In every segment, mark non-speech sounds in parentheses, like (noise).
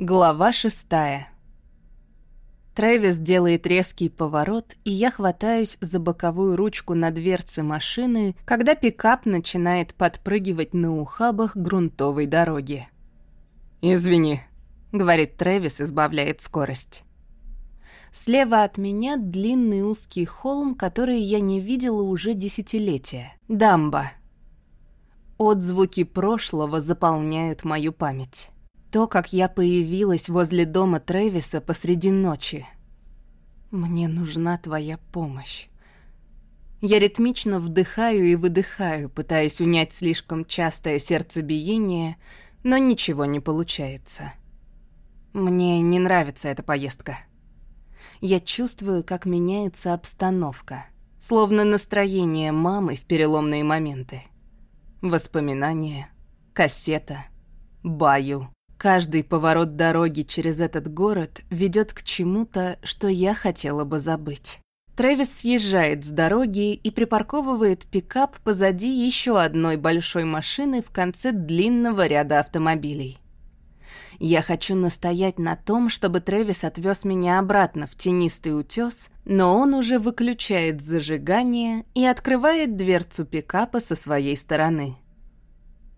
Глава шестая. Трэвис делает резкий поворот, и я хватаюсь за боковую ручку на дверце машины, когда пикап начинает подпрыгивать на ухабах грунтовой дороги. «Извини», — говорит Трэвис, избавляет скорость. Слева от меня длинный узкий холм, который я не видела уже десятилетия. Дамба. Отзвуки прошлого заполняют мою память. То, как я появилась возле дома Трэвиса посреди ночи. Мне нужна твоя помощь. Я ритмично вдыхаю и выдыхаю, пытаясь унять слишком частое сердцебиение, но ничего не получается. Мне не нравится эта поездка. Я чувствую, как меняется обстановка, словно настроение мамы в переломные моменты. Воспоминания, кассета, баю. Каждый поворот дороги через этот город ведет к чему-то, что я хотела бы забыть. Трэвис съезжает с дороги и припарковывает пикап позади еще одной большой машины в конце длинного ряда автомобилей. Я хочу настоять на том, чтобы Трэвис отвез меня обратно в тенистый утес, но он уже выключает зажигание и открывает дверцу пикапа со своей стороны.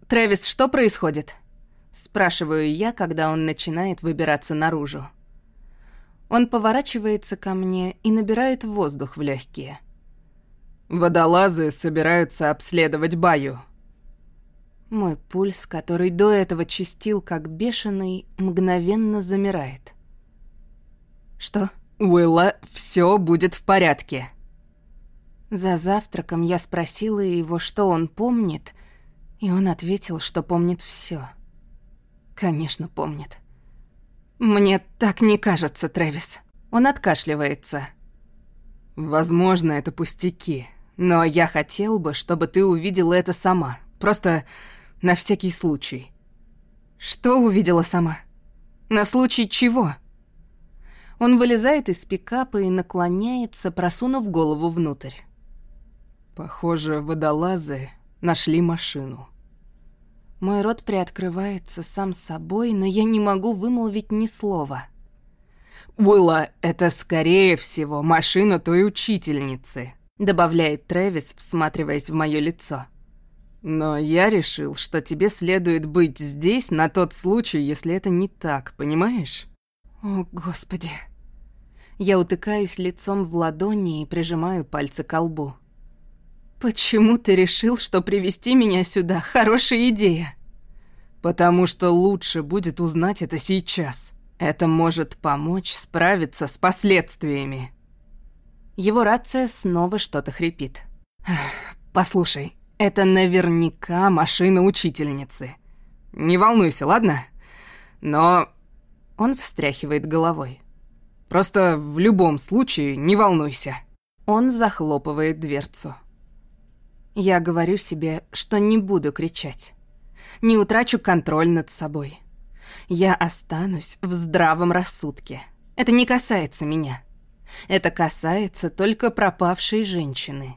«Трэвис, что происходит?» Спрашиваю я, когда он начинает выбираться наружу. Он поворачивается ко мне и набирает воздух в легкие. Водолазы собираются обследовать баю. Мой пульс, который до этого чистил как бешеный, мгновенно замирает. Что? Уилла, все будет в порядке. За завтраком я спросила его, что он помнит, и он ответил, что помнит все. Конечно, помнит. Мне так не кажется, Трэвис. Он откашливается. Возможно, это пустяки, но я хотел бы, чтобы ты увидела это сама. Просто на всякий случай. Что увидела сама? На случай чего? Он вылезает из пикапа и наклоняется, просунув голову внутрь. Похоже, водолазы нашли машину. Мой рот приоткрывается сам собой, но я не могу вымолвить ни слова. «Уилла, это, скорее всего, машина той учительницы», добавляет Трэвис, всматриваясь в мое лицо. «Но я решил, что тебе следует быть здесь на тот случай, если это не так, понимаешь?» «О, Господи!» Я утыкаюсь лицом в ладони и прижимаю пальцы к лбу. «Почему ты решил, что привести меня сюда — хорошая идея?» «Потому что лучше будет узнать это сейчас. Это может помочь справиться с последствиями». Его рация снова что-то хрипит. «Послушай, это наверняка машина учительницы. Не волнуйся, ладно? Но...» Он встряхивает головой. «Просто в любом случае не волнуйся». Он захлопывает дверцу. Я говорю себе, что не буду кричать. Не утрачу контроль над собой. Я останусь в здравом рассудке. Это не касается меня. Это касается только пропавшей женщины.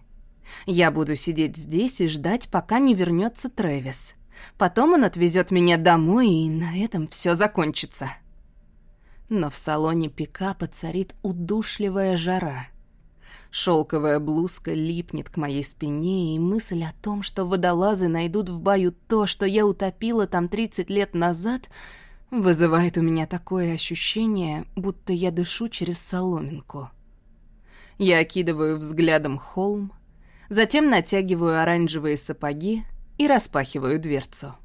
Я буду сидеть здесь и ждать, пока не вернется Трэвис. Потом он отвезет меня домой, и на этом все закончится. Но в салоне пикапа царит удушливая жара — Шелковая блузка липнет к моей спине, и мысль о том, что водолазы найдут в баю то, что я утопила там 30 лет назад, вызывает у меня такое ощущение, будто я дышу через соломинку. Я окидываю взглядом холм, затем натягиваю оранжевые сапоги и распахиваю дверцу.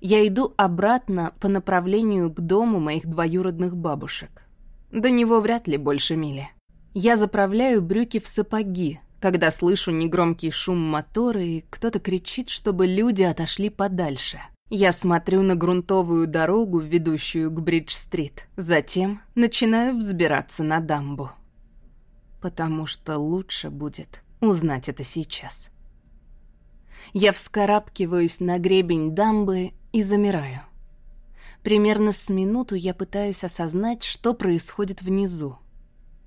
Я иду обратно по направлению к дому моих двоюродных бабушек. До него вряд ли больше мили. Я заправляю брюки в сапоги, когда слышу негромкий шум мотора и кто-то кричит, чтобы люди отошли подальше. Я смотрю на грунтовую дорогу, ведущую к Бридж-стрит. Затем начинаю взбираться на дамбу. Потому что лучше будет узнать это сейчас. Я вскарабкиваюсь на гребень дамбы и замираю. Примерно с минуту я пытаюсь осознать, что происходит внизу.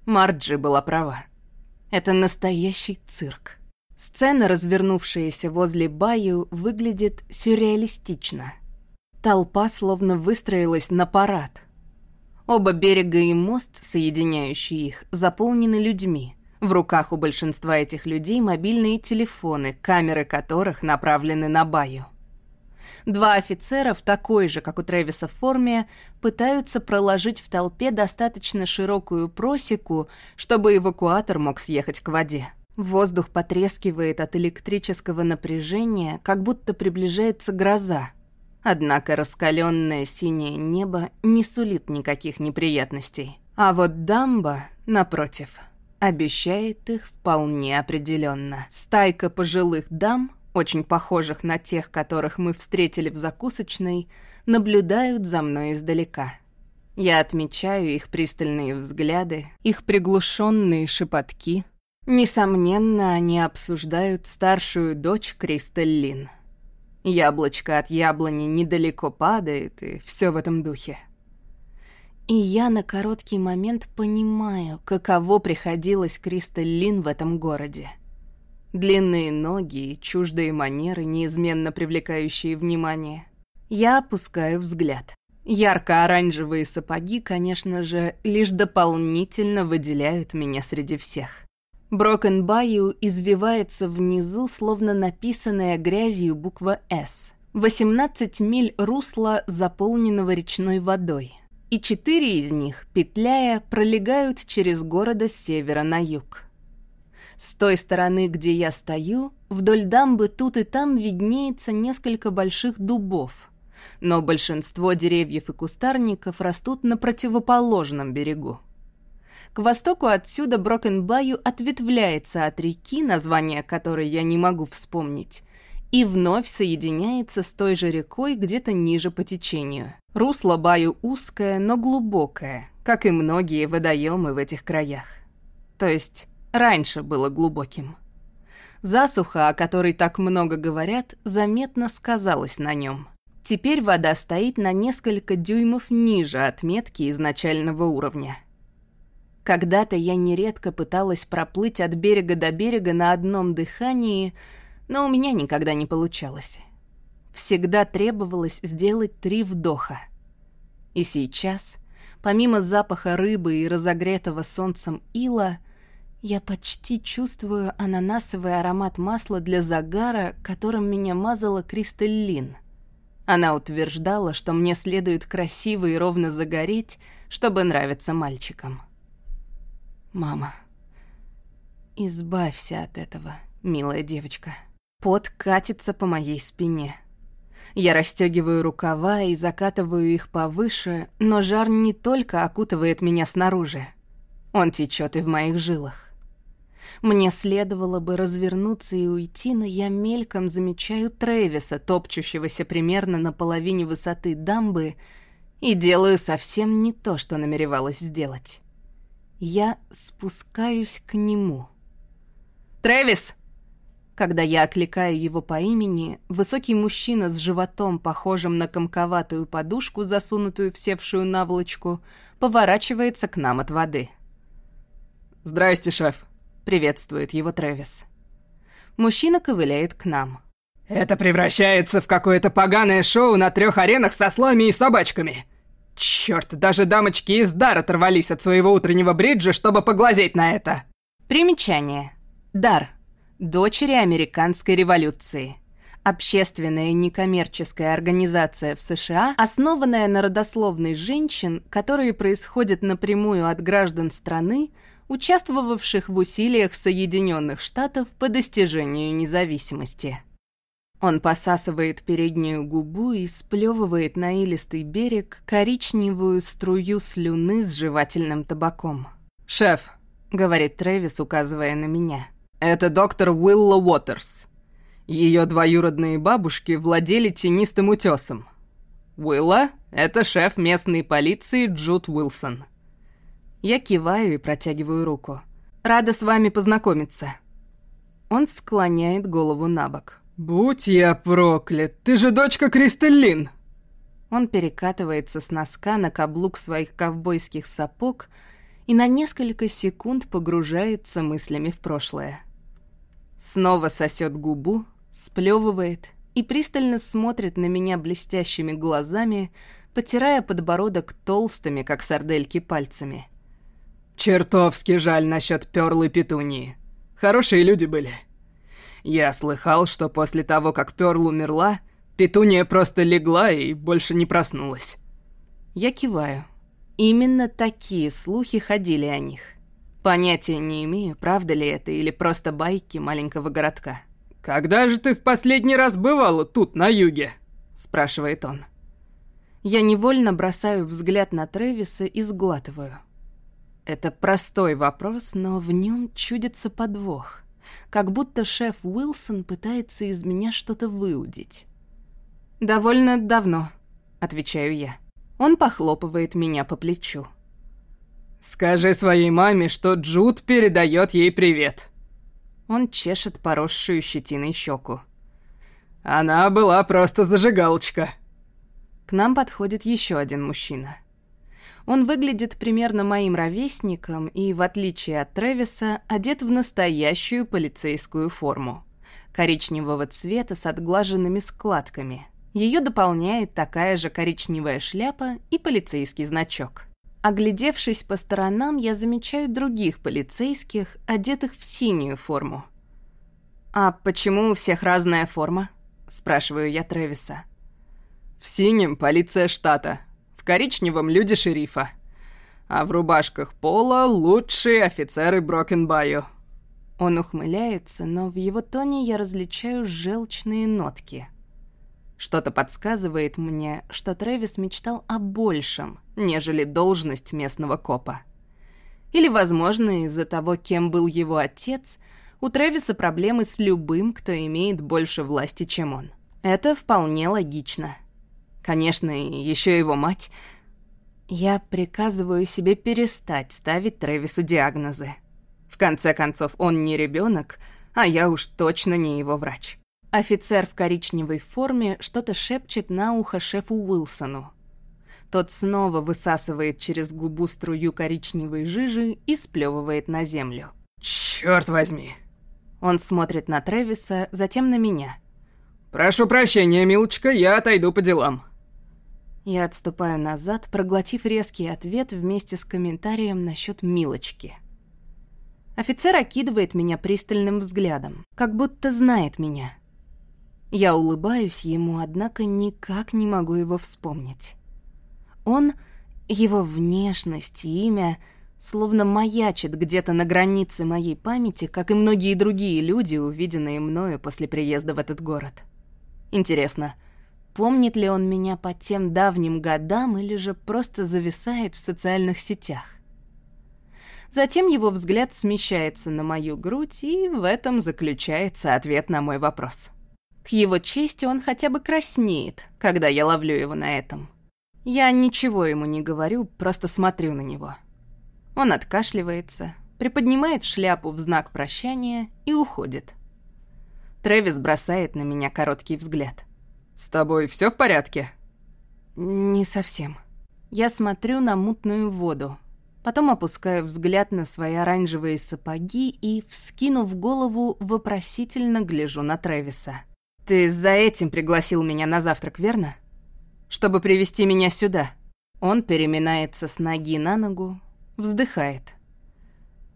Марджи была права. Это настоящий цирк. Сцена, развернувшаяся возле Баю, выглядит сюрреалистично. Толпа словно выстроилась на парад. Оба берега и мост, соединяющий их, заполнены людьми. В руках у большинства этих людей мобильные телефоны, камеры которых направлены на Баю. Два офицера в такой же, как у Трэвиса, форме пытаются проложить в толпе достаточно широкую просеку, чтобы эвакуатор мог съехать к воде. Воздух потрескивает от электрического напряжения, как будто приближается гроза. Однако раскаленное синее небо не сулит никаких неприятностей. А вот дамба, напротив, обещает их вполне определенно. Стайка пожилых дам, очень похожих на тех, которых мы встретили в закусочной, наблюдают за мной издалека. Я отмечаю их пристальные взгляды, их приглушенные шепотки. Несомненно, они обсуждают старшую дочь Кристаллин. Яблочко от яблони недалеко падает, и все в этом духе. И я на короткий момент понимаю, каково приходилось Кристаллин в этом городе. Длинные ноги и чуждые манеры, неизменно привлекающие внимание. Я опускаю взгляд. Ярко-оранжевые сапоги, конечно же, лишь дополнительно выделяют меня среди всех. Брокен Байю извивается внизу, словно написанная грязью буква «С». 18 миль русла, заполненного речной водой. И четыре из них, петляя, пролегают через города с севера на юг. С той стороны, где я стою, вдоль дамбы тут и там виднеется несколько больших дубов. Но большинство деревьев и кустарников растут на противоположном берегу. К востоку отсюда Брокенбаю ответвляется от реки, название которой я не могу вспомнить, и вновь соединяется с той же рекой где-то ниже по течению. Русло Баю узкое, но глубокое, как и многие водоемы в этих краях. То есть раньше было глубоким. Засуха, о которой так много говорят, заметно сказалась на нем. Теперь вода стоит на несколько дюймов ниже отметки изначального уровня. Когда-то я нередко пыталась проплыть от берега до берега на одном дыхании, но у меня никогда не получалось. Всегда требовалось сделать три вдоха. И сейчас, помимо запаха рыбы и разогретого солнцем ила, я почти чувствую ананасовый аромат масла для загара, которым меня мазала Кристаллин. Она утверждала, что мне следует красиво и ровно загореть, чтобы нравиться мальчикам. «Мама, избавься от этого, милая девочка». Пот катится по моей спине. Я расстегиваю рукава и закатываю их повыше, но жар не только окутывает меня снаружи. Он течет и в моих жилах. Мне следовало бы развернуться и уйти, но я мельком замечаю Трэвиса, топчущегося примерно на половине высоты дамбы, и делаю совсем не то, что намеревалась сделать. Я спускаюсь к нему. «Трэвис!» Когда я окликаю его по имени, высокий мужчина с животом, похожим на комковатую подушку, засунутую в севшую наволочку, поворачивается к нам от воды. «Здрасте, шеф», — приветствует его Трэвис. Мужчина ковыляет к нам. «Это превращается в какое-то поганое шоу на трех аренах со слами и собачками. Черт, даже дамочки из дар оторвались от своего утреннего бриджа, чтобы поглазеть на это. Примечание. Дар. Дочери американской революции. Общественная некоммерческая организация в США, основанная на родословной женщин, которые происходят напрямую от граждан страны, участвовавших в усилиях Соединенных Штатов по достижению независимости. Он посасывает переднюю губу и сплевывает на илистый берег коричневую струю слюны с жевательным табаком. «Шеф», — говорит Трэвис, указывая на меня. «Это доктор Уилла Уотерс. Ее двоюродные бабушки владели тенистым утесом. Уилла — это шеф местной полиции Джуд Уилсон». Я киваю и протягиваю руку. «Рада с вами познакомиться». Он склоняет голову на бок. «Будь я проклят, ты же дочка Кристаллин!» Он перекатывается с носка на каблук своих ковбойских сапог и на несколько секунд погружается мыслями в прошлое. Снова сосет губу, сплевывает и пристально смотрит на меня блестящими глазами, потирая подбородок толстыми, как сардельки, пальцами. «Чертовски жаль насчет Пёрлы Петунии. Хорошие люди были. Я слыхал, что после того, как Пёрл умерла, Петуния просто легла и больше не проснулась». Я киваю. Именно такие слухи ходили о них. Понятия не имею, правда ли это или просто байки маленького городка. «Когда же ты в последний раз бывала тут, на юге?» — спрашивает он. Я невольно бросаю взгляд на Трэвиса и сглатываю. Это простой вопрос, но в нем чудится подвох. Как будто шеф Уилсон пытается из меня что-то выудить. «Довольно давно», — отвечаю я. Он похлопывает меня по плечу. «Скажи своей маме, что Джуд передает ей привет». Он чешет поросшую щетиной щеку. «Она была просто зажигалочка». К нам подходит еще один мужчина. Он выглядит примерно моим ровесником и, в отличие от Трэвиса, одет в настоящую полицейскую форму. Коричневого цвета с отглаженными складками. Ее дополняет такая же коричневая шляпа и полицейский значок. Оглядевшись по сторонам, я замечаю других полицейских, одетых в синюю форму. «А почему у всех разная форма?» — спрашиваю я Трэвиса. «В синем — полиция штата, в коричневом — люди шерифа, а в рубашках пола — лучшие офицеры Брокенбайо». Он ухмыляется, но в его тоне я различаю желчные нотки — что-то подсказывает мне, что Трэвис мечтал о большем, нежели должность местного копа. Или, возможно, из-за того, кем был его отец, у Трэвиса проблемы с любым, кто имеет больше власти, чем он. Это вполне логично. Конечно, еще его мать. Я приказываю себе перестать ставить Трэвису диагнозы. В конце концов, он не ребенок, а я уж точно не его врач. Офицер в коричневой форме что-то шепчет на ухо шефу Уилсону. Тот снова высасывает через губу струю коричневой жижи и сплевывает на землю. «Чёрт возьми!» Он смотрит на Трэвиса, затем на меня. «Прошу прощения, милочка, я отойду по делам». Я отступаю назад, проглотив резкий ответ вместе с комментарием насчет Милочки. Офицер окидывает меня пристальным взглядом, как будто знает меня. Я улыбаюсь ему, однако никак не могу его вспомнить. Он, его внешность и имя, словно маячит где-то на границе моей памяти, как и многие другие люди, увиденные мною после приезда в этот город. Интересно, помнит ли он меня по тем давним годам или же просто зависает в социальных сетях? Затем его взгляд смещается на мою грудь, и в этом заключается ответ на мой вопрос. К его чести он хотя бы краснеет, когда я ловлю его на этом. Я ничего ему не говорю, просто смотрю на него. Он откашливается, приподнимает шляпу в знак прощания и уходит. Трэвис бросает на меня короткий взгляд. «С тобой все в порядке?» «Не совсем. Я смотрю на мутную воду, потом опускаю взгляд на свои оранжевые сапоги и, вскинув голову, вопросительно гляжу на Трэвиса. «Ты за этим пригласил меня на завтрак, верно? Чтобы привести меня сюда». Он переминается с ноги на ногу, вздыхает.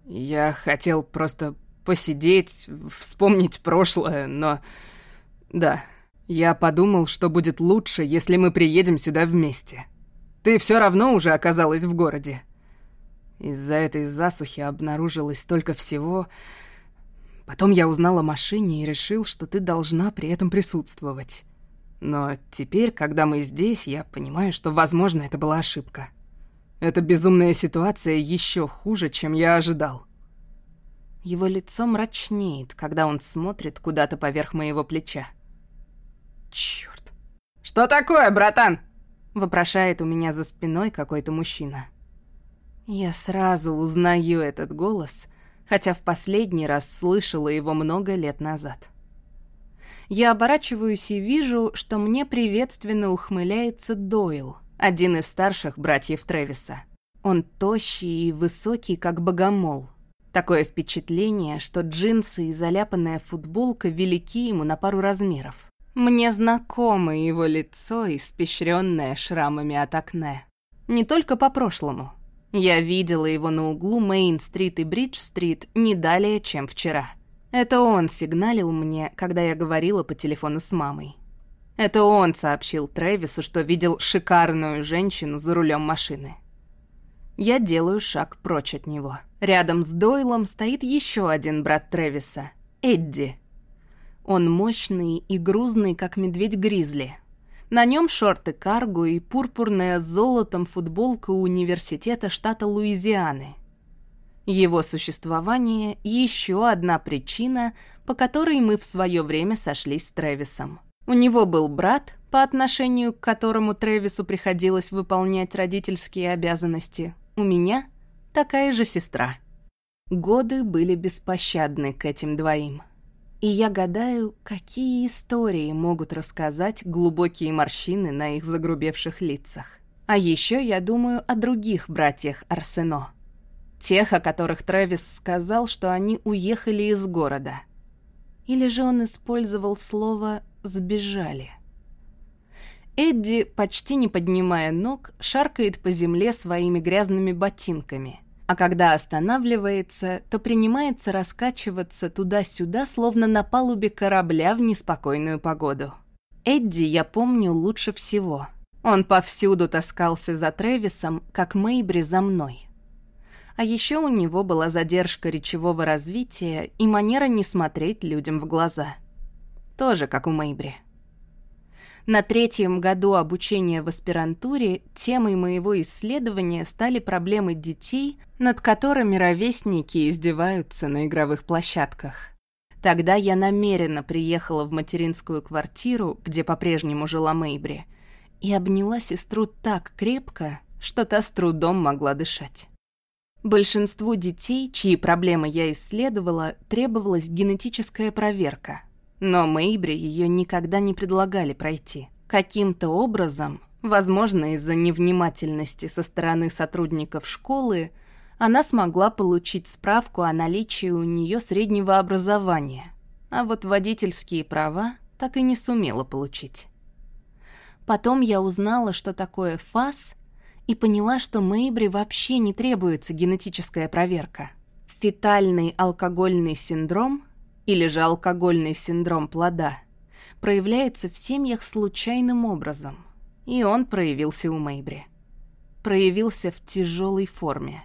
«Я хотел просто посидеть, вспомнить прошлое, но... Да, я подумал, что будет лучше, если мы приедем сюда вместе. Ты все равно уже оказалась в городе. Из-за этой засухи обнаружилось столько всего, Потом я узнал о машине и решил, что ты должна при этом присутствовать. Но теперь, когда мы здесь, я понимаю, что, возможно, это была ошибка. Эта безумная ситуация еще хуже, чем я ожидал. Его лицо мрачнеет, когда он смотрит куда-то поверх моего плеча. Чёрт. «Что такое, братан?» — вопрошает у меня за спиной какой-то мужчина. Я сразу узнаю этот голос — хотя в последний раз слышала его много лет назад. Я оборачиваюсь и вижу, что мне приветственно ухмыляется Дойл, один из старших братьев Тревиса. Он тощий и высокий, как богомол. Такое впечатление, что джинсы и заляпанная футболка велики ему на пару размеров. Мне знакомо его лицо, испещренное шрамами от акне. Не только по прошлому. Я видела его на углу Мейн-стрит и Бридж-стрит не далее, чем вчера. Это он сигналил мне, когда я говорила по телефону с мамой. Это он сообщил Трэвису, что видел шикарную женщину за рулем машины. Я делаю шаг прочь от него. Рядом с Дойлом стоит еще один брат Трэвиса — Эдди. Он мощный и грузный, как медведь-гризли. На нем шорты карго и пурпурная с золотом футболка университета штата Луизианы. Его существование — еще одна причина, по которой мы в свое время сошлись с Трэвисом. У него был брат, по отношению к которому Трэвису приходилось выполнять родительские обязанности. У меня такая же сестра. Годы были беспощадны к этим двоим. И я гадаю, какие истории могут рассказать глубокие морщины на их загрубевших лицах. А еще я думаю о других братьях Арсено. Тех, о которых Трэвис сказал, что они уехали из города. Или же он использовал слово «сбежали». Эдди, почти не поднимая ног, шаркает по земле своими грязными ботинками, а когда останавливается, то принимается раскачиваться туда-сюда, словно на палубе корабля в неспокойную погоду. Эдди я помню лучше всего. Он повсюду таскался за Трэвисом, как Мэйбри за мной. А еще у него была задержка речевого развития и манера не смотреть людям в глаза. Тоже как у Мэйбри. На третьем году обучения в аспирантуре темой моего исследования стали проблемы детей, над которыми ровесники издеваются на игровых площадках. Тогда я намеренно приехала в материнскую квартиру, где по-прежнему жила Мэйбри, и обняла сестру так крепко, что та с трудом могла дышать. Большинству детей, чьи проблемы я исследовала, требовалась генетическая проверка — но Мэйбри ее никогда не предлагали пройти. Каким-то образом, возможно, из-за невнимательности со стороны сотрудников школы, она смогла получить справку о наличии у нее среднего образования, а вот водительские права так и не сумела получить. Потом я узнала, что такое ФАС, и поняла, что Мэйбри вообще не требуется генетическая проверка. Фетальный алкогольный синдром или же алкогольный синдром плода, проявляется в семьях случайным образом. И он проявился у Мэйбри. Проявился в тяжелой форме.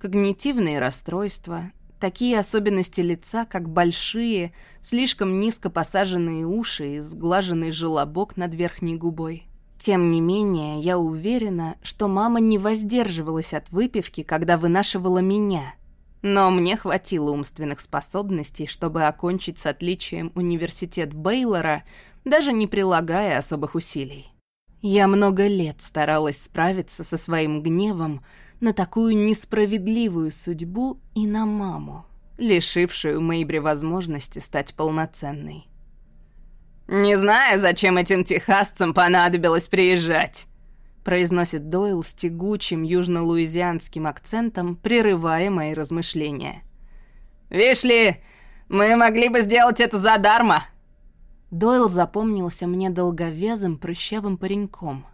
Когнитивные расстройства, такие особенности лица, как большие, слишком низко посаженные уши и сглаженный желобок над верхней губой. Тем не менее, я уверена, что мама не воздерживалась от выпивки, когда вынашивала меня, но мне хватило умственных способностей, чтобы окончить с отличием университет Бейлора, даже не прилагая особых усилий. Я много лет старалась справиться со своим гневом на такую несправедливую судьбу и на маму, лишившую Мэйбри возможности стать полноценной. «Не знаю, зачем этим техасцам понадобилось приезжать», произносит Дойл с тягучим южно-луизианским акцентом, прерывая мои размышления. «Вишь мы могли бы сделать это задарма!» Дойл запомнился мне долговязым прыщавым пареньком.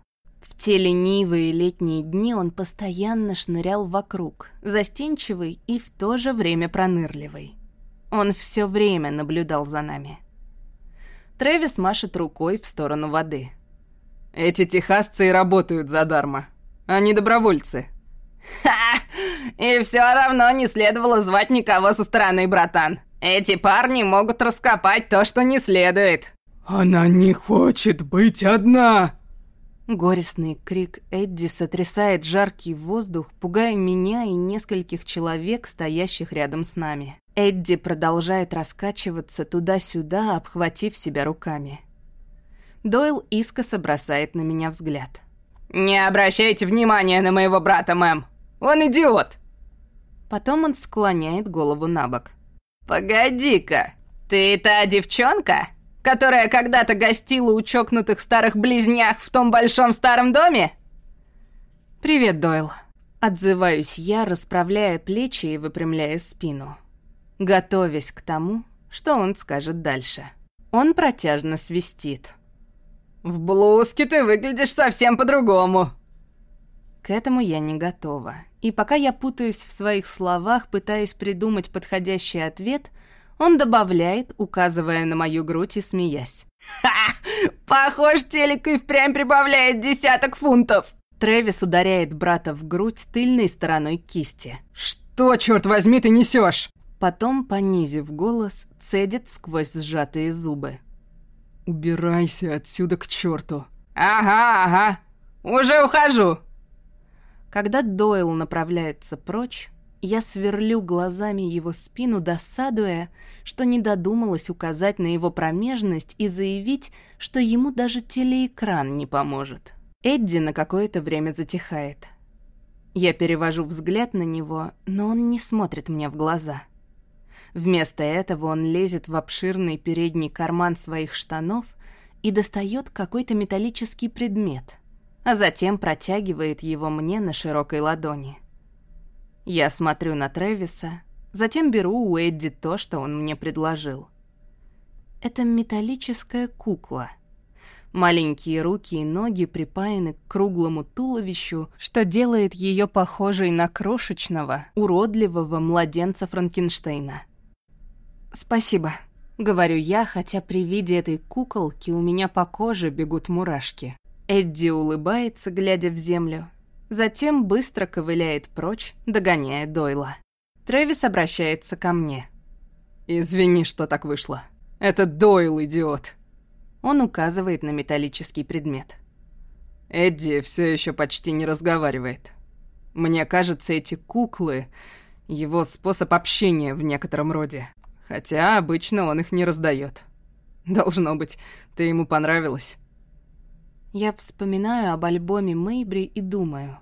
В те ленивые летние дни он постоянно шнырял вокруг, застенчивый и в то же время пронырливый. Он все время наблюдал за нами. Трэвис машет рукой в сторону воды — эти техасцы и работают задарма. Они добровольцы. Ха! И все равно не следовало звать никого со стороны, братан. Эти парни могут раскопать то, что не следует. Она не хочет быть одна. Горестный крик Эдди сотрясает жаркий воздух, пугая меня и нескольких человек, стоящих рядом с нами. Эдди продолжает раскачиваться туда-сюда, обхватив себя руками. Дойл искоса бросает на меня взгляд. «Не обращайте внимания на моего брата, мэм! Он идиот!» Потом он склоняет голову на бок. «Погоди-ка, ты та девчонка, которая когда-то гостила у чокнутых старых близнях в том большом старом доме?» «Привет, Дойл». Отзываюсь я, расправляя плечи и выпрямляя спину, готовясь к тому, что он скажет дальше. Он протяжно свистит. «В блузке ты выглядишь совсем по-другому!» К этому я не готова. И пока я путаюсь в своих словах, пытаясь придумать подходящий ответ, он добавляет, указывая на мою грудь и смеясь. «Ха! Похож, телек и впрямь прибавляет десяток фунтов!» Трэвис ударяет брата в грудь тыльной стороной кисти. «Что, черт возьми, ты несешь? Потом, понизив голос, цедит сквозь сжатые зубы. «Убирайся отсюда к черту!» «Ага, ага, уже ухожу!» Когда Дойл направляется прочь, я сверлю глазами его спину, досадуя, что не додумалась указать на его промежность и заявить, что ему даже телеэкран не поможет. Эдди на какое-то время затихает. Я перевожу взгляд на него, но он не смотрит мне в глаза. Вместо этого он лезет в обширный передний карман своих штанов и достает какой-то металлический предмет — а затем протягивает его мне на широкой ладони. Я смотрю на Трэвиса, затем беру у Эдди то, что он мне предложил. Это металлическая кукла. Маленькие руки и ноги припаяны к круглому туловищу, что делает ее похожей на крошечного, уродливого младенца Франкенштейна. «Спасибо», — говорю я, хотя при виде этой куколки у меня по коже бегут мурашки. Эдди улыбается, глядя в землю. Затем быстро ковыляет прочь, догоняя Дойла. Трэвис обращается ко мне. «Извини, что так вышло. Это Дойл, идиот». Он указывает на металлический предмет. Эдди все еще почти не разговаривает. Мне кажется, эти куклы — его способ общения в некотором роде. Хотя обычно он их не раздает. Должно быть, ты ему понравилась. Я вспоминаю об альбоме Мэйбри и думаю,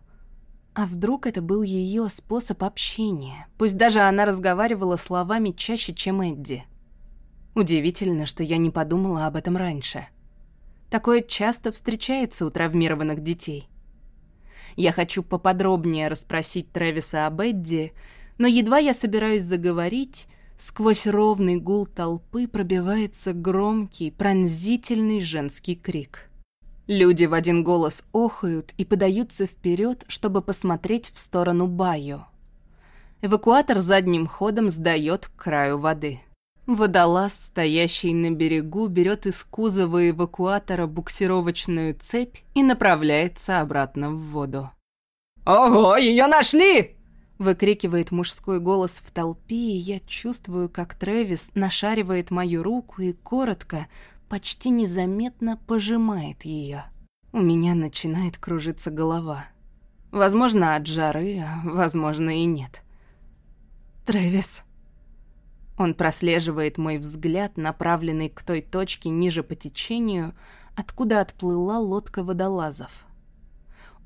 а вдруг это был ее способ общения? Пусть даже она разговаривала словами чаще, чем Эдди. Удивительно, что я не подумала об этом раньше. Такое часто встречается у травмированных детей. Я хочу поподробнее расспросить Трэвиса об Эдди, но едва я собираюсь заговорить, сквозь ровный гул толпы пробивается громкий, пронзительный женский крик — Люди в один голос охают и подаются вперед, чтобы посмотреть в сторону Баю. Эвакуатор задним ходом сдает к краю воды. Водолаз, стоящий на берегу, берет из кузова эвакуатора буксировочную цепь и направляется обратно в воду. «Ого, ее нашли!» Выкрикивает мужской голос в толпе, и я чувствую, как Трэвис нашаривает мою руку и коротко, почти незаметно пожимает ее. У меня начинает кружиться голова. Возможно, от жары, а возможно и нет. «Трэвис...» Он прослеживает мой взгляд, направленный к той точке ниже по течению, откуда отплыла лодка водолазов.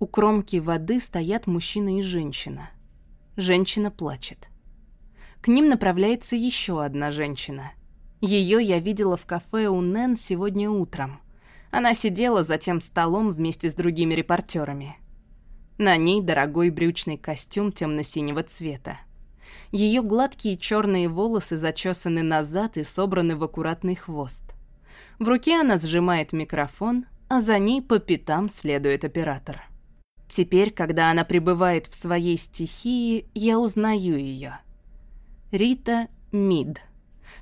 У кромки воды стоят мужчина и женщина. Женщина плачет. К ним направляется еще одна женщина — ее я видела в кафе у Нэн сегодня утром. Она сидела за тем столом вместе с другими репортерами. На ней дорогой брючный костюм темно-синего цвета. Ее гладкие черные волосы зачесаны назад и собраны в аккуратный хвост. В руке она сжимает микрофон, а за ней по пятам следует оператор. Теперь, когда она пребывает в своей стихии, я узнаю ее. Рита Мид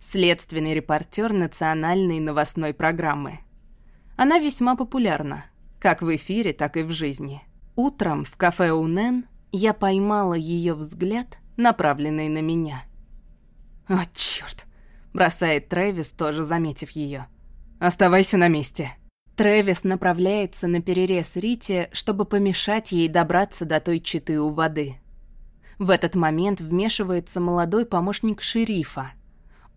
следственный репортер национальной новостной программы. Она весьма популярна, как в эфире, так и в жизни. Утром в кафе Унен я поймала ее взгляд, направленный на меня. «О, черт! бросает Трэвис, тоже заметив ее. «Оставайся на месте!» Трэвис направляется на перерез Рите, чтобы помешать ей добраться до той читы у воды. В этот момент вмешивается молодой помощник шерифа —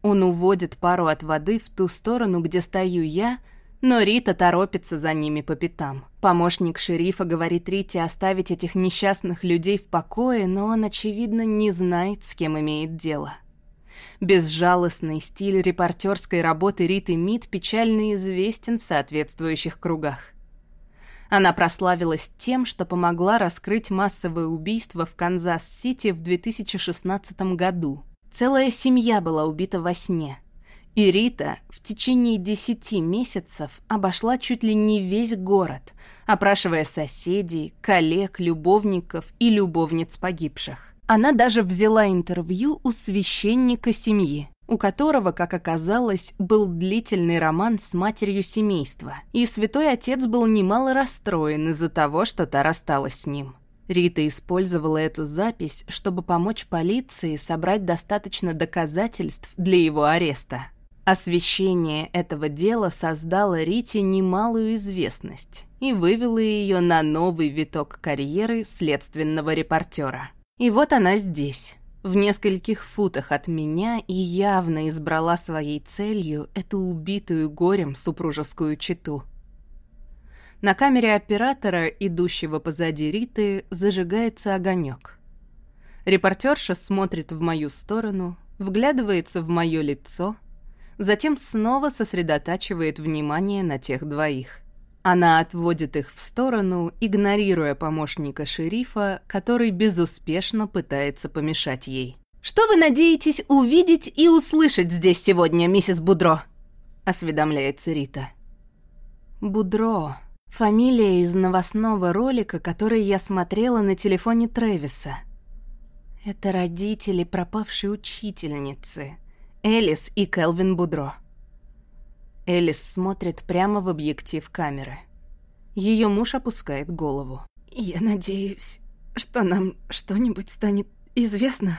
он уводит пару от воды в ту сторону, где стою я, но Рита торопится за ними по пятам. Помощник шерифа говорит Рите оставить этих несчастных людей в покое, но он, очевидно, не знает, с кем имеет дело. Безжалостный стиль репортерской работы Риты Мид печально известен в соответствующих кругах. Она прославилась тем, что помогла раскрыть массовое убийство в Канзас-Сити в 2016 году – Целая семья была убита во сне. И Рита в течение десяти месяцев обошла чуть ли не весь город, опрашивая соседей, коллег, любовников и любовниц погибших. Она даже взяла интервью у священника семьи, у которого, как оказалось, был длительный роман с матерью семейства, и святой отец был немало расстроен из-за того, что та рассталась с ним. Рита использовала эту запись, чтобы помочь полиции собрать достаточно доказательств для его ареста. Освещение этого дела создало Рите немалую известность и вывело ее на новый виток карьеры следственного репортера. И вот она здесь, в нескольких футах от меня, и явно избрала своей целью эту убитую горем супружескую чету. На камере оператора, идущего позади Риты, зажигается огонек. Репортерша смотрит в мою сторону, вглядывается в мое лицо — затем снова сосредотачивает внимание на тех двоих. Она отводит их в сторону, игнорируя помощника шерифа, который безуспешно пытается помешать ей. «Что вы надеетесь увидеть и услышать здесь сегодня, миссис Будро?» — осведомляется Рита. «Будро. Фамилия из новостного ролика, который я смотрела на телефоне Трэвиса. Это родители пропавшей учительницы. Элис и Келвин Будро. Элис смотрит прямо в объектив камеры. Ее муж опускает голову. «Я надеюсь, что нам что-нибудь станет известно,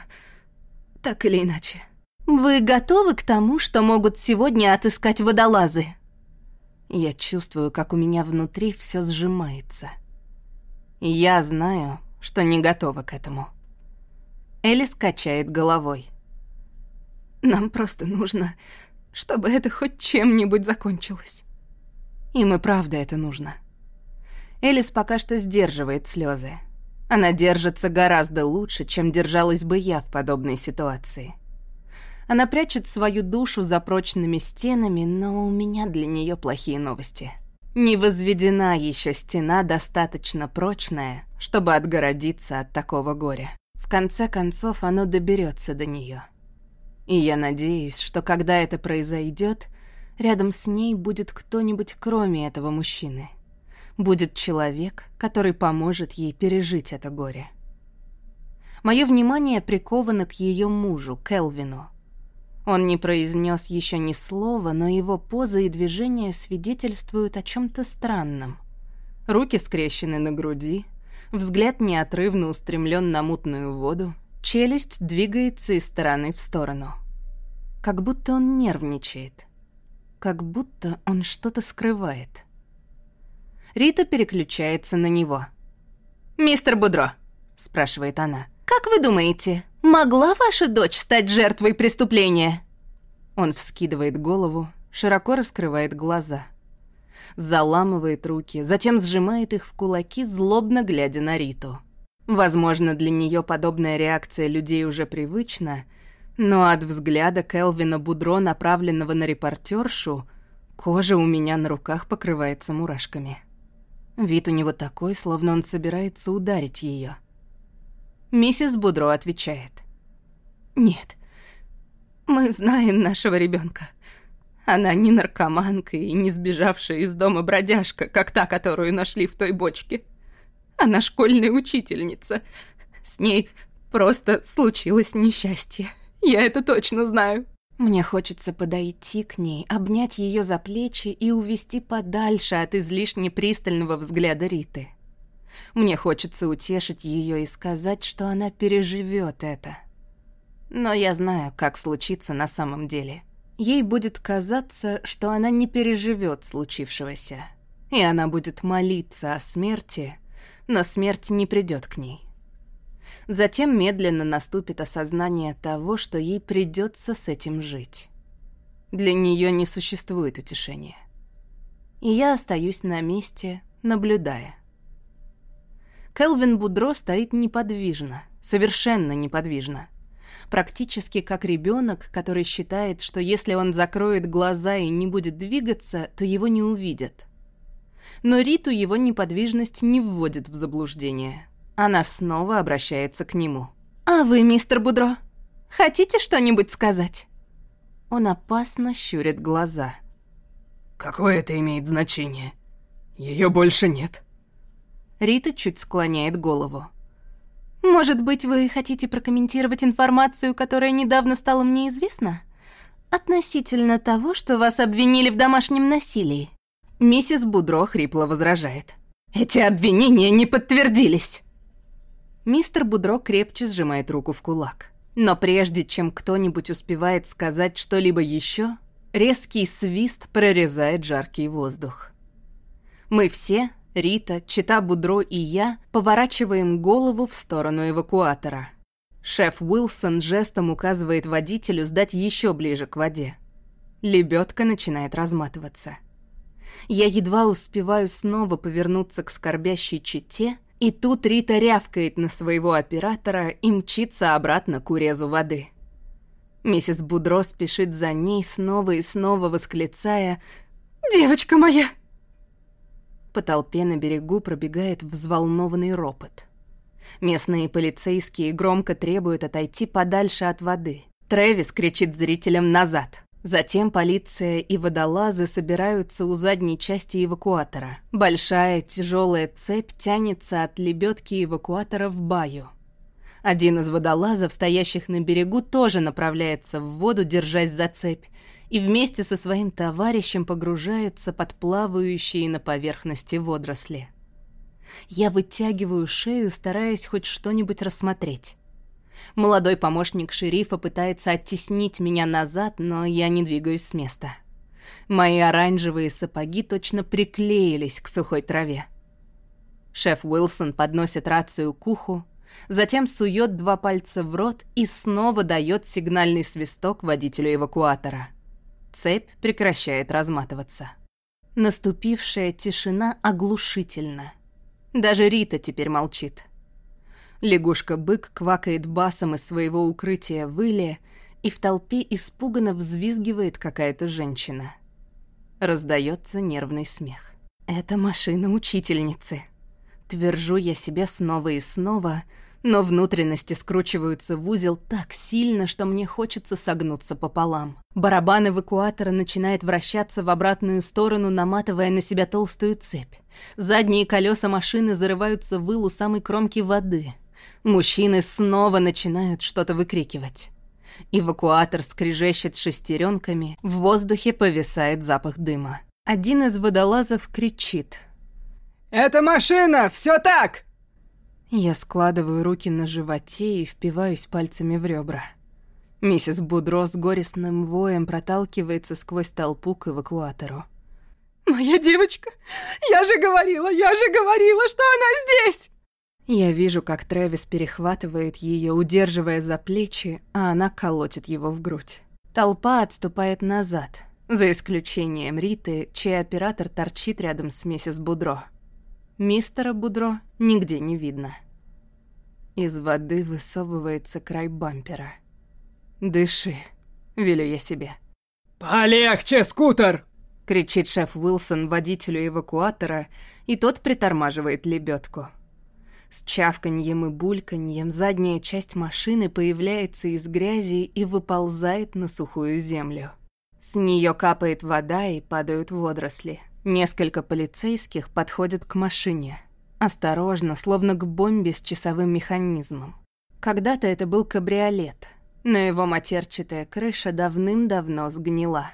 так или иначе». «Вы готовы к тому, что могут сегодня отыскать водолазы?» Я чувствую, как у меня внутри все сжимается. Я знаю, что не готова к этому. Элис качает головой. Нам просто нужно, чтобы это хоть чем-нибудь закончилось. Им и правда это нужно. Элис пока что сдерживает слезы. Она держится гораздо лучше, чем держалась бы я в подобной ситуации. Она прячет свою душу за прочными стенами, но у меня для нее плохие новости. Не возведена еще стена достаточно прочная, чтобы отгородиться от такого горя. В конце концов, оно доберется до нее. И я надеюсь, что когда это произойдет, рядом с ней будет кто-нибудь кроме этого мужчины. Будет человек, который поможет ей пережить это горе. Мое внимание приковано к ее мужу, Келвину. Он не произнес еще ни слова, но его поза и движения свидетельствуют о чем-то странном. Руки скрещены на груди, взгляд неотрывно устремлен на мутную воду, Челюсть двигается из стороны в сторону. Как будто он нервничает. Как будто он что-то скрывает. Рита переключается на него. «Мистер Будро», — спрашивает она, — «как вы думаете, могла ваша дочь стать жертвой преступления?» Он вскидывает голову, широко раскрывает глаза. Заламывает руки, затем сжимает их в кулаки, злобно глядя на Риту. Возможно, для нее подобная реакция людей уже привычна, но от взгляда Келвина Будро, направленного на репортершу, кожа у меня на руках покрывается мурашками. Вид у него такой, словно он собирается ударить ее. Миссис Будро отвечает. «Нет, мы знаем нашего ребенка. Она не наркоманка и не сбежавшая из дома бродяжка, как та, которую нашли в той бочке. Она школьная учительница. С ней просто случилось несчастье. Я это точно знаю. Мне хочется подойти к ней, обнять ее за плечи и увести подальше от излишне пристального взгляда Риты. Мне хочется утешить ее и сказать, что она переживет это. Но я знаю, как случится на самом деле. Ей будет казаться, что она не переживет случившегося. И она будет молиться о смерти, но смерть не придет к ней. Затем медленно наступит осознание того, что ей придется с этим жить. Для нее не существует утешения. И я остаюсь на месте, наблюдая. Келвин Будро стоит неподвижно, совершенно неподвижно. Практически как ребенок, который считает, что если он закроет глаза и не будет двигаться, то его не увидят но Риту его неподвижность не вводит в заблуждение. Она снова обращается к нему. «А вы, мистер Будро, хотите что-нибудь сказать?» Он опасно щурит глаза. «Какое это имеет значение? Ее больше нет». Рита чуть склоняет голову. «Может быть, вы хотите прокомментировать информацию, которая недавно стала мне известна? Относительно того, что вас обвинили в домашнем насилии?» Миссис Будро хрипло возражает. «Эти обвинения не подтвердились!» Мистер Будро крепче сжимает руку в кулак. Но прежде чем кто-нибудь успевает сказать что-либо еще, резкий свист прорезает жаркий воздух. Мы все, Рита, Чита Будро и я, поворачиваем голову в сторону эвакуатора. Шеф Уилсон жестом указывает водителю сдать еще ближе к воде. Лебедка начинает разматываться. Я едва успеваю снова повернуться к скорбящей чите, и тут Рита рявкает на своего оператора и мчится обратно к урезу воды. Миссис Будро спешит за ней, снова и снова восклицая «Девочка моя!». По толпе на берегу пробегает взволнованный ропот. Местные полицейские громко требуют отойти подальше от воды. Трэвис кричит зрителям «назад!». Затем полиция и водолазы собираются у задней части эвакуатора. Большая тяжелая цепь тянется от лебедки эвакуатора в баю. Один из водолазов, стоящих на берегу, тоже направляется в воду, держась за цепь, и вместе со своим товарищем погружается под плавающие на поверхности водоросли. Я вытягиваю шею, стараясь хоть что-нибудь рассмотреть. Молодой помощник шерифа пытается оттеснить меня назад, но я не двигаюсь с места. Мои оранжевые сапоги точно приклеились к сухой траве. Шеф Уилсон подносит рацию к уху, затем сует два пальца в рот и снова дает сигнальный свисток водителю эвакуатора. Цепь прекращает разматываться. Наступившая тишина оглушительна. Даже Рита теперь молчит. Лягушка-бык квакает басом из своего укрытия в иле, и в толпе испуганно взвизгивает какая-то женщина. Раздается нервный смех. «Это машина учительницы». Твержу я себе снова и снова, но внутренности скручиваются в узел так сильно, что мне хочется согнуться пополам. Барабан эвакуатора начинает вращаться в обратную сторону, наматывая на себя толстую цепь. Задние колеса машины зарываются в ил самой кромки воды — Мужчины снова начинают что-то выкрикивать. Эвакуатор скрежещет шестеренками, в воздухе повисает запах дыма. Один из водолазов кричит. «Это машина! Все так!» Я складываю руки на животе и впиваюсь пальцами в ребра. Миссис Будро с горестным воем проталкивается сквозь толпу к эвакуатору. «Моя девочка! Я же говорила, я же говорила, что она здесь!» Я вижу, как Трэвис перехватывает ее, удерживая за плечи, а она колотит его в грудь. Толпа отступает назад, за исключением Риты, чей оператор торчит рядом с миссис Будро. Мистера Будро нигде не видно. Из воды высовывается край бампера. «Дыши», — велю я себе. «Полегче, скутер!» — кричит шеф Уилсон водителю эвакуатора, и тот притормаживает лебедку. С чавканьем и бульканьем задняя часть машины появляется из грязи и выползает на сухую землю. С нее капает вода и падают водоросли. Несколько полицейских подходят к машине. Осторожно, словно к бомбе с часовым механизмом. Когда-то это был кабриолет, но его матерчатая крыша давным-давно сгнила.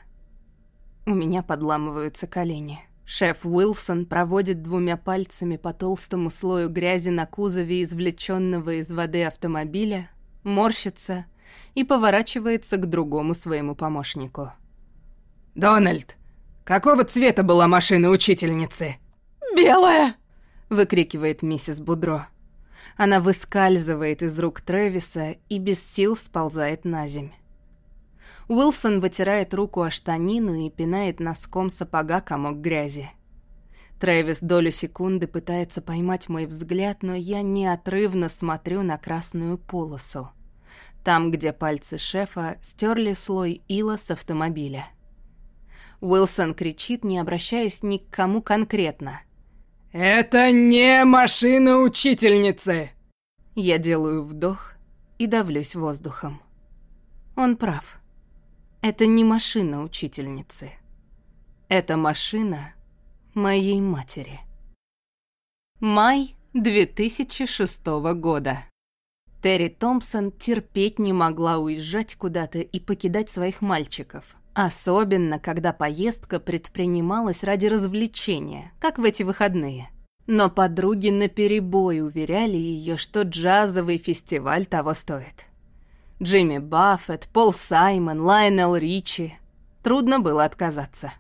У меня подламываются колени. Шеф Уилсон проводит двумя пальцами по толстому слою грязи на кузове извлеченного из воды автомобиля, морщится и поворачивается к другому своему помощнику. «Дональд, какого цвета была машина учительницы?» «Белая!» — выкрикивает миссис Будро. Она выскальзывает из рук Трэвиса и без сил сползает на земь. Уилсон вытирает руку о штанину и пинает носком сапога комок грязи. Трэвис долю секунды пытается поймать мой взгляд, но я неотрывно смотрю на красную полосу. Там, где пальцы шефа стерли слой ила с автомобиля. Уилсон кричит, не обращаясь ни к кому конкретно. «Это не машина учительницы!» Я делаю вдох и давлюсь воздухом. Он прав. Это не машина учительницы. Это машина моей матери. Май 2006 года. Терри Томпсон терпеть не могла уезжать куда-то и покидать своих мальчиков. Особенно, когда поездка предпринималась ради развлечения, как в эти выходные. Но подруги наперебой уверяли ее, что джазовый фестиваль того стоит. Джимми Баффет, Пол Саймон, Лайнел Ричи. Трудно было отказаться.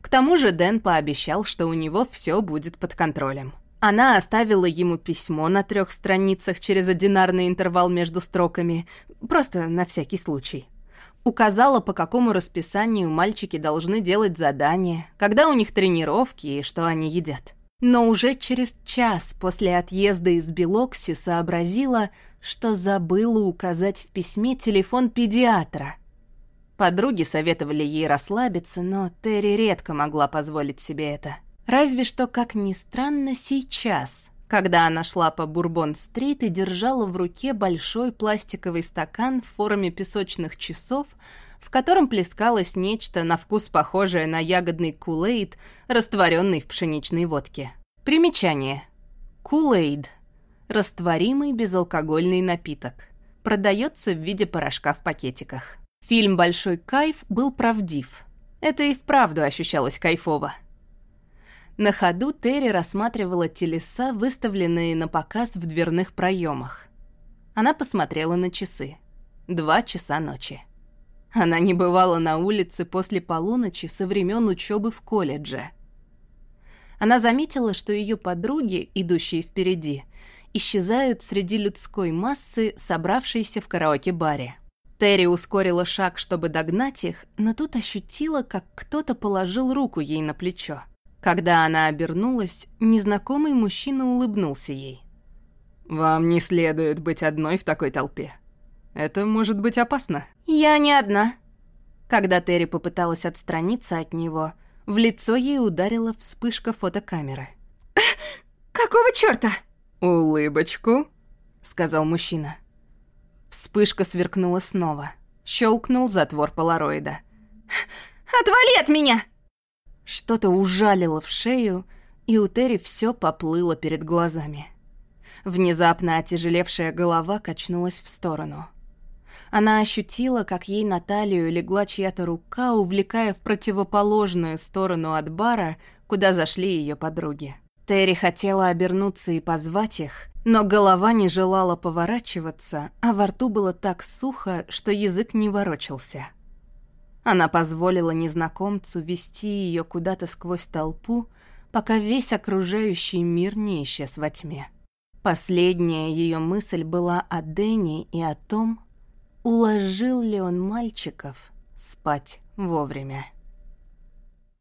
К тому же Дэн пообещал, что у него все будет под контролем. Она оставила ему письмо на трех страницах через одинарный интервал между строками, просто на всякий случай. Указала, по какому расписанию мальчики должны делать задания, когда у них тренировки и что они едят. Но уже через час после отъезда из Белокси сообразила, что забыла указать в письме телефон педиатра. Подруги советовали ей расслабиться, но Терри редко могла позволить себе это. Разве что, как ни странно, сейчас, когда она шла по Бурбон-стрит и держала в руке большой пластиковый стакан в форме песочных часов, в котором плескалось нечто на вкус похожее на ягодный кулейд, растворенный в пшеничной водке. Примечание. Кулейд. Растворимый безалкогольный напиток. Продается в виде порошка в пакетиках. Фильм «Большой кайф» был правдив. Это и вправду ощущалось кайфово. На ходу Терри рассматривала телеса, выставленные на показ в дверных проемах. Она посмотрела на часы. Два часа ночи. Она не бывала на улице после полуночи со времен учебы в колледже. Она заметила, что ее подруги, идущие впереди, исчезают среди людской массы, собравшейся в караоке-баре. Терри ускорила шаг, чтобы догнать их, но тут ощутила, как кто-то положил руку ей на плечо. Когда она обернулась, незнакомый мужчина улыбнулся ей. «Вам не следует быть одной в такой толпе. Это может быть опасно». «Я не одна». Когда Терри попыталась отстраниться от него, в лицо ей ударила вспышка фотокамеры. (laughs) «Какого чёрта?» «Улыбочку», — сказал мужчина. Вспышка сверкнула снова. Щелкнул затвор полароида. (laughs) «Отвали от меня!» Что-то ужалило в шею, и у Терри все поплыло перед глазами. Внезапно отяжелевшая голова качнулась в сторону. Она ощутила, как ей на талию легла чья-то рука, увлекая в противоположную сторону от бара, куда зашли ее подруги. Терри хотела обернуться и позвать их, но голова не желала поворачиваться, а во рту было так сухо, что язык не ворочался. Она позволила незнакомцу вести ее куда-то сквозь толпу, пока весь окружающий мир не исчез во тьме. Последняя ее мысль была о Дэнни и о том, уложил ли он мальчиков спать вовремя.